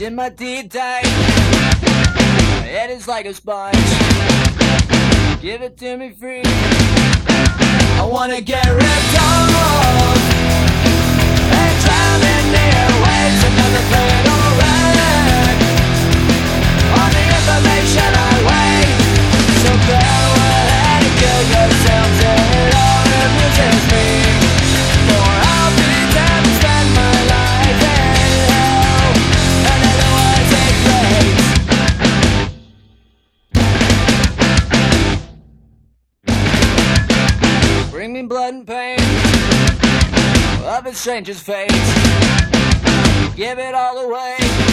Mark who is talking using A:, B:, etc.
A: in my tight. My head is like a sponge. Give it to me free. I wanna get ripped off Bring me blood and pain of a stranger's face. Give it all away.